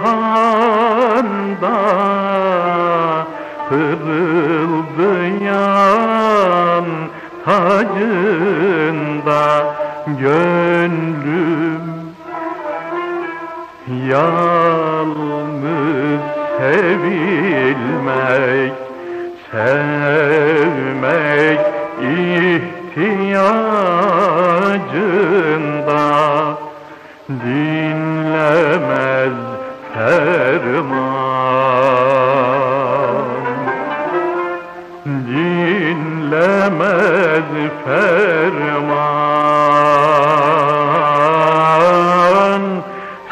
cihanda Pırıldayan tacında Gönlüm yalnız sevilmek Sevmek ihtiyacında Dinlemez ferman Dinlemez ferman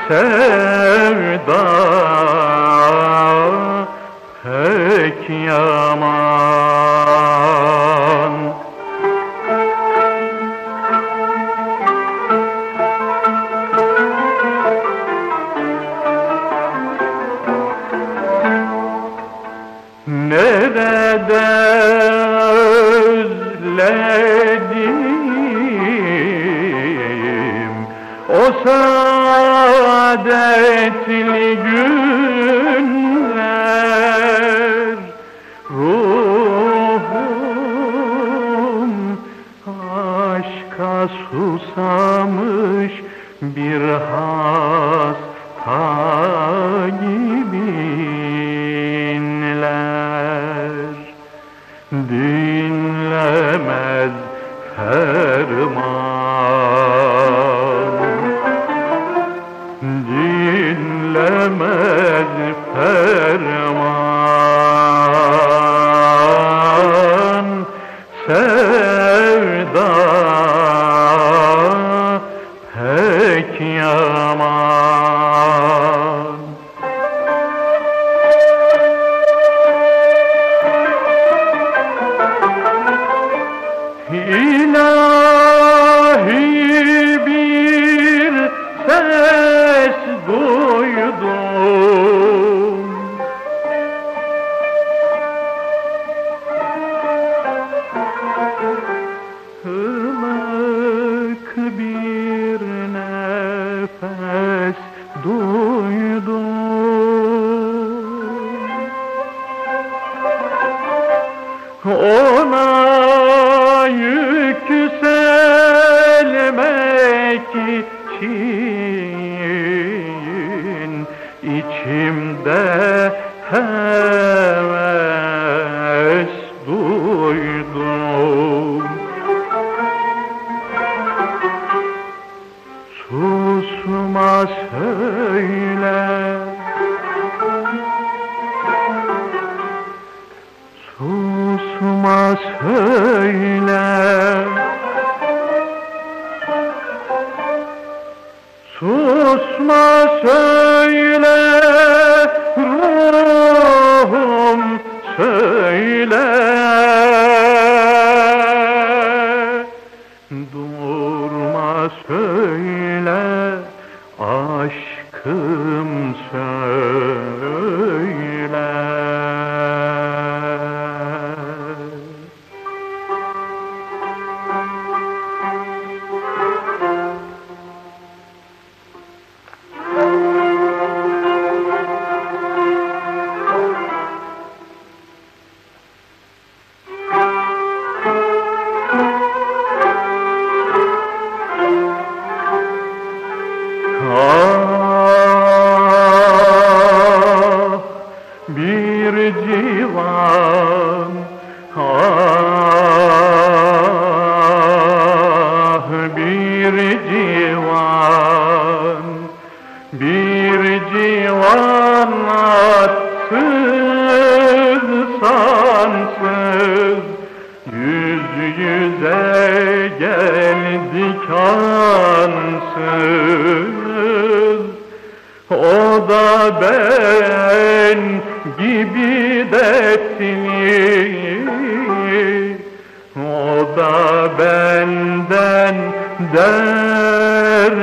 Sevda. Pek yaman o saadetli günler Ruhum aşka susamış bir hasta gibinler Dinlemez yaman ona yükselmek için içimde heves duydum. Susma söyle söyle. Susma söyle. Ruhum söyle ben gibi dertli O da benden dermansız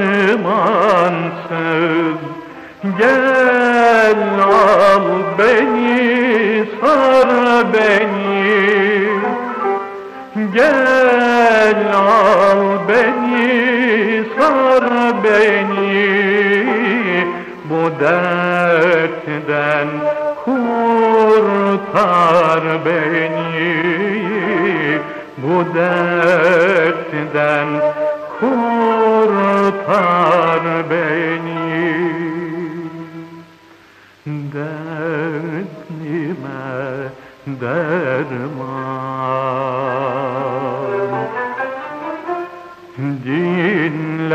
Gel al beni sar beni. Gel dertten kurtar beni. Bu dertten kurtar beni. Derdime derman. Dinlemez